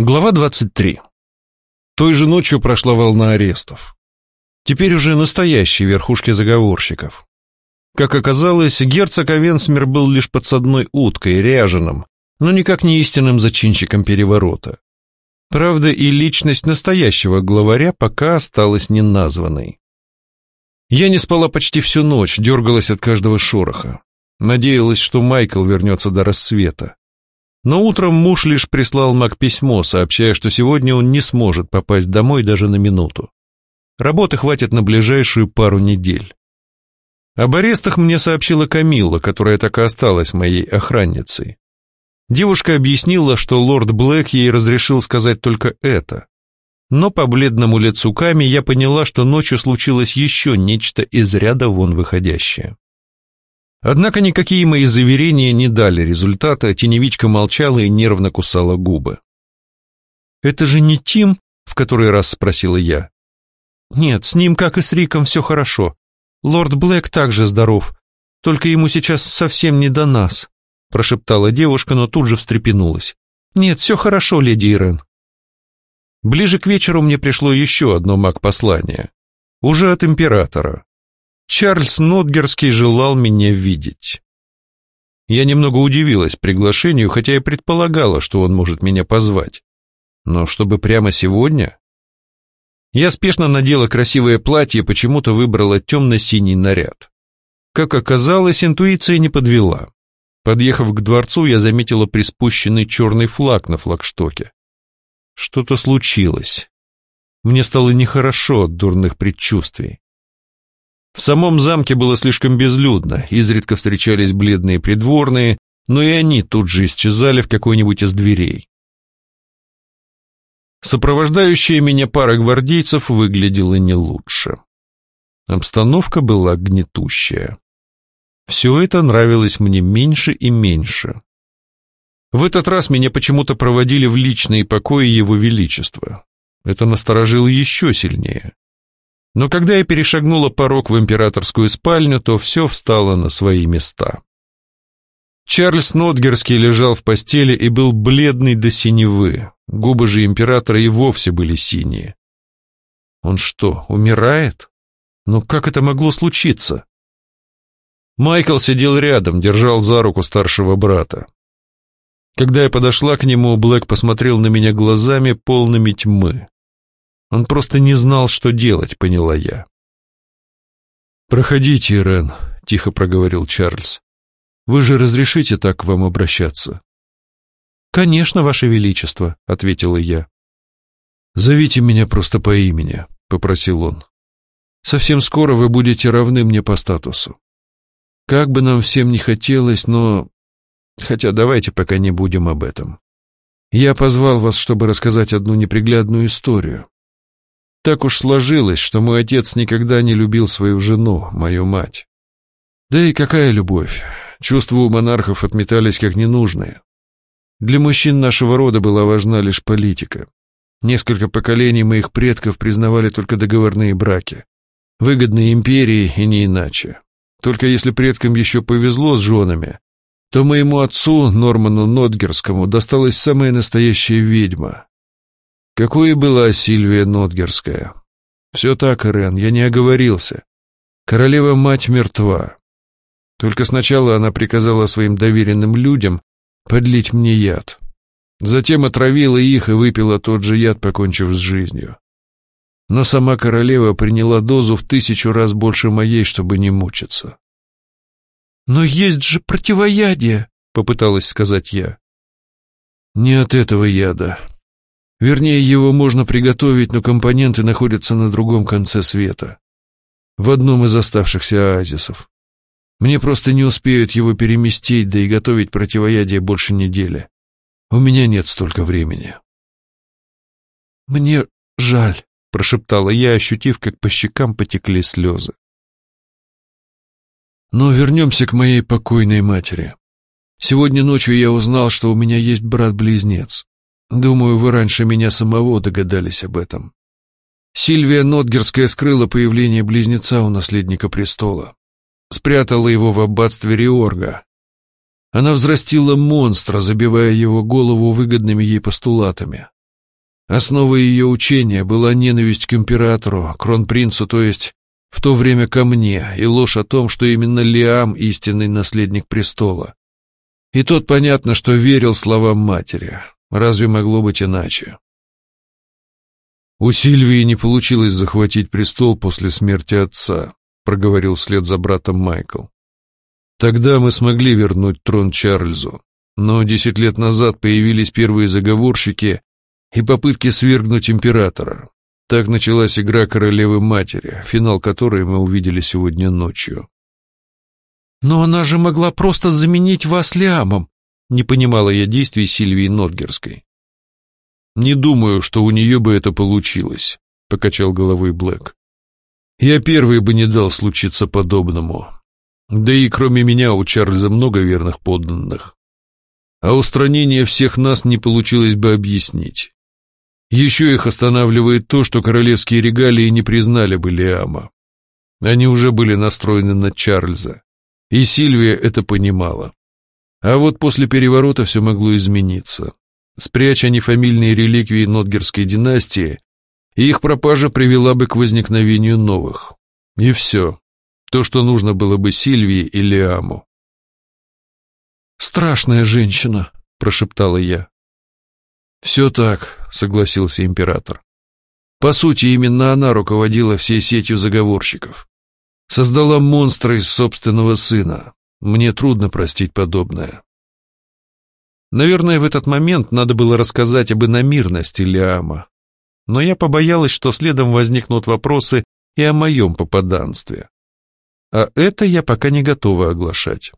Глава 23. Той же ночью прошла волна арестов. Теперь уже настоящие верхушки заговорщиков. Как оказалось, герцог Авенсмер был лишь подсадной уткой, ряженым, но никак не истинным зачинщиком переворота. Правда, и личность настоящего главаря пока осталась неназванной. Я не спала почти всю ночь, дергалась от каждого шороха. Надеялась, что Майкл вернется до рассвета. Но утром муж лишь прислал Мак письмо, сообщая, что сегодня он не сможет попасть домой даже на минуту. Работы хватит на ближайшую пару недель. Об арестах мне сообщила Камилла, которая так и осталась моей охранницей. Девушка объяснила, что лорд Блэк ей разрешил сказать только это. Но по бледному лицу Ками я поняла, что ночью случилось еще нечто из ряда вон выходящее. Однако никакие мои заверения не дали результата, теневичка молчала и нервно кусала губы. «Это же не Тим?» — в который раз спросила я. «Нет, с ним, как и с Риком, все хорошо. Лорд Блэк также здоров, только ему сейчас совсем не до нас», — прошептала девушка, но тут же встрепенулась. «Нет, все хорошо, леди Ирен». Ближе к вечеру мне пришло еще одно маг-послание. Уже от императора. Чарльз Нотгерский желал меня видеть. Я немного удивилась приглашению, хотя и предполагала, что он может меня позвать. Но чтобы прямо сегодня? Я спешно надела красивое платье, почему-то выбрала темно-синий наряд. Как оказалось, интуиция не подвела. Подъехав к дворцу, я заметила приспущенный черный флаг на флагштоке. Что-то случилось. Мне стало нехорошо от дурных предчувствий. В самом замке было слишком безлюдно, изредка встречались бледные придворные, но и они тут же исчезали в какой-нибудь из дверей. Сопровождающая меня пара гвардейцев выглядела не лучше. Обстановка была гнетущая. Все это нравилось мне меньше и меньше. В этот раз меня почему-то проводили в личные покои Его Величества. Это насторожило еще сильнее. Но когда я перешагнула порог в императорскую спальню, то все встало на свои места. Чарльз Нотгерский лежал в постели и был бледный до синевы, губы же императора и вовсе были синие. Он что, умирает? Но как это могло случиться? Майкл сидел рядом, держал за руку старшего брата. Когда я подошла к нему, Блэк посмотрел на меня глазами, полными тьмы. Он просто не знал, что делать, поняла я. «Проходите, Ирен», — тихо проговорил Чарльз. «Вы же разрешите так к вам обращаться?» «Конечно, Ваше Величество», — ответила я. «Зовите меня просто по имени», — попросил он. «Совсем скоро вы будете равны мне по статусу. Как бы нам всем не хотелось, но... Хотя давайте пока не будем об этом. Я позвал вас, чтобы рассказать одну неприглядную историю. Так уж сложилось, что мой отец никогда не любил свою жену, мою мать. Да и какая любовь? Чувства у монархов отметались как ненужные. Для мужчин нашего рода была важна лишь политика. Несколько поколений моих предков признавали только договорные браки. Выгодные империи и не иначе. Только если предкам еще повезло с женами, то моему отцу, Норману Нотгерскому, досталась самая настоящая ведьма, какой была Сильвия Нотгерская? Все так, Ирен, я не оговорился. Королева-мать мертва. Только сначала она приказала своим доверенным людям подлить мне яд. Затем отравила их и выпила тот же яд, покончив с жизнью. Но сама королева приняла дозу в тысячу раз больше моей, чтобы не мучиться. «Но есть же противоядие», — попыталась сказать я. «Не от этого яда», Вернее, его можно приготовить, но компоненты находятся на другом конце света. В одном из оставшихся оазисов. Мне просто не успеют его переместить, да и готовить противоядие больше недели. У меня нет столько времени. «Мне жаль», — прошептала я, ощутив, как по щекам потекли слезы. Но вернемся к моей покойной матери. Сегодня ночью я узнал, что у меня есть брат-близнец. Думаю, вы раньше меня самого догадались об этом. Сильвия Нотгерская скрыла появление близнеца у наследника престола. Спрятала его в аббатстве Риорга. Она взрастила монстра, забивая его голову выгодными ей постулатами. Основой ее учения была ненависть к императору, кронпринцу, то есть в то время ко мне, и ложь о том, что именно Лиам — истинный наследник престола. И тот, понятно, что верил словам матери. Разве могло быть иначе? «У Сильвии не получилось захватить престол после смерти отца», — проговорил вслед за братом Майкл. «Тогда мы смогли вернуть трон Чарльзу, но десять лет назад появились первые заговорщики и попытки свергнуть императора. Так началась игра королевы-матери, финал которой мы увидели сегодня ночью. «Но она же могла просто заменить вас Лиамом», — не понимала я действий Сильвии Нотгерской. «Не думаю, что у нее бы это получилось», — покачал головой Блэк. «Я первый бы не дал случиться подобному. Да и кроме меня у Чарльза много верных подданных. А устранение всех нас не получилось бы объяснить. Еще их останавливает то, что королевские регалии не признали бы Лиама. Они уже были настроены на Чарльза, и Сильвия это понимала. А вот после переворота все могло измениться. Спрячь они фамильные реликвии Нотгерской династии, и их пропажа привела бы к возникновению новых. И все. То, что нужно было бы Сильвии и Лиаму. «Страшная женщина», — прошептала я. «Все так», — согласился император. «По сути, именно она руководила всей сетью заговорщиков. Создала монстра из собственного сына. Мне трудно простить подобное». Наверное, в этот момент надо было рассказать об иномирности Лиама. Но я побоялась, что следом возникнут вопросы и о моем попаданстве. А это я пока не готова оглашать.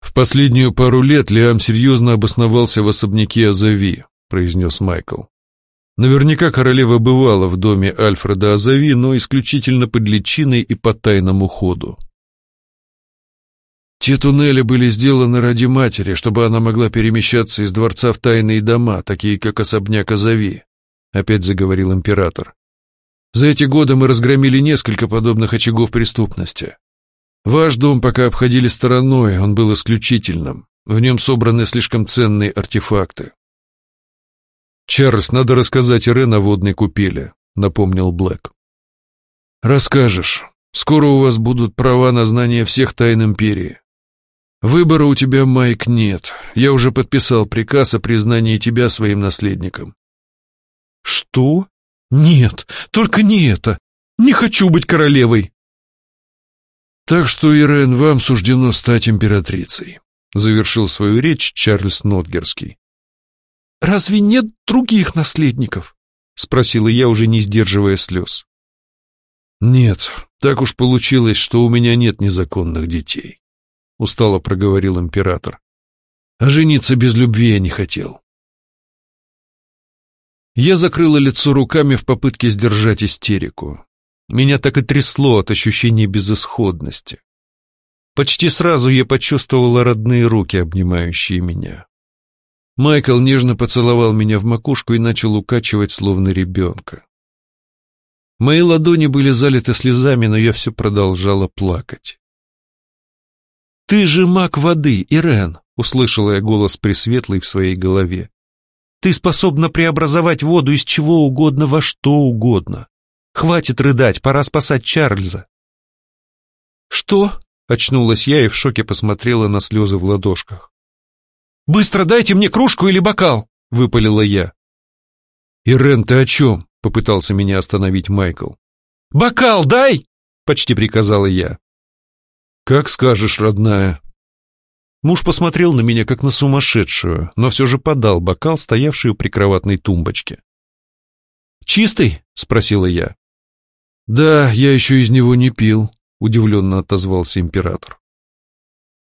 «В последнюю пару лет Лиам серьезно обосновался в особняке Азави», — произнес Майкл. «Наверняка королева бывала в доме Альфреда Азави, но исключительно под личиной и по тайному ходу. Те туннели были сделаны ради матери, чтобы она могла перемещаться из дворца в тайные дома, такие как особняк Азави», — опять заговорил император. «За эти годы мы разгромили несколько подобных очагов преступности. Ваш дом пока обходили стороной, он был исключительным. В нем собраны слишком ценные артефакты. «Чарльз, надо рассказать Ирен о водной купели», — напомнил Блэк. «Расскажешь. Скоро у вас будут права на знание всех тайн Империи. Выбора у тебя, Майк, нет. Я уже подписал приказ о признании тебя своим наследником». «Что? Нет, только не это. Не хочу быть королевой!» «Так что, Ирен, вам суждено стать императрицей», — завершил свою речь Чарльз Нотгерский. «Разве нет других наследников?» — спросила я, уже не сдерживая слез. «Нет, так уж получилось, что у меня нет незаконных детей», — устало проговорил император. «А жениться без любви я не хотел». Я закрыла лицо руками в попытке сдержать истерику. Меня так и трясло от ощущения безысходности. Почти сразу я почувствовала родные руки, обнимающие меня. Майкл нежно поцеловал меня в макушку и начал укачивать, словно ребенка. Мои ладони были залиты слезами, но я все продолжала плакать. «Ты же маг воды, Ирен!» — услышала я голос Пресветлый в своей голове. «Ты способна преобразовать воду из чего угодно во что угодно. Хватит рыдать, пора спасать Чарльза. Что? Очнулась я и в шоке посмотрела на слезы в ладошках. «Быстро дайте мне кружку или бокал!» — выпалила я. «Ирен, ты о чем?» — попытался меня остановить Майкл. «Бокал дай!» — почти приказала я. «Как скажешь, родная». Муж посмотрел на меня, как на сумасшедшую, но все же подал бокал, стоявший у прикроватной тумбочки. «Чистый?» — спросила я. «Да, я еще из него не пил», — удивленно отозвался император.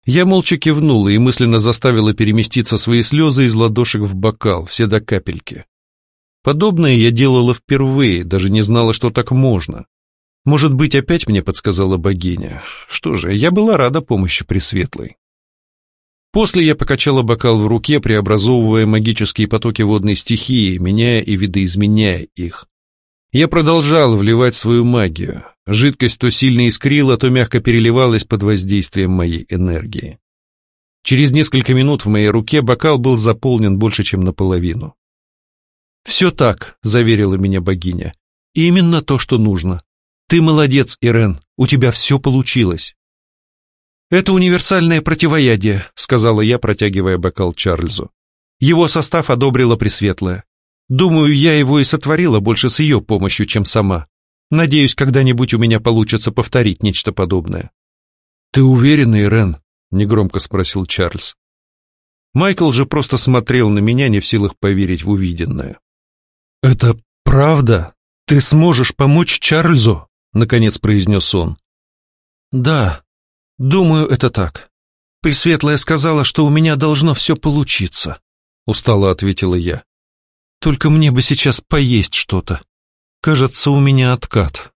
Я молча кивнула и мысленно заставила переместиться свои слезы из ладошек в бокал, все до капельки. Подобное я делала впервые, даже не знала, что так можно. Может быть, опять мне подсказала богиня. Что же, я была рада помощи Пресветлой. После я покачала бокал в руке, преобразовывая магические потоки водной стихии, меняя и видоизменяя их. Я продолжал вливать свою магию. Жидкость то сильно искрила, то мягко переливалась под воздействием моей энергии. Через несколько минут в моей руке бокал был заполнен больше, чем наполовину. «Все так», — заверила меня богиня. «Именно то, что нужно. Ты молодец, Ирен, у тебя все получилось». «Это универсальное противоядие», — сказала я, протягивая бокал Чарльзу. «Его состав одобрила Пресветлая. Думаю, я его и сотворила больше с ее помощью, чем сама. Надеюсь, когда-нибудь у меня получится повторить нечто подобное». «Ты уверена, Ирен?» — негромко спросил Чарльз. Майкл же просто смотрел на меня, не в силах поверить в увиденное. «Это правда? Ты сможешь помочь Чарльзу?» — наконец произнес он. «Да, думаю, это так. Пресветлая сказала, что у меня должно все получиться», — устало ответила я. «Только мне бы сейчас поесть что-то. Кажется, у меня откат».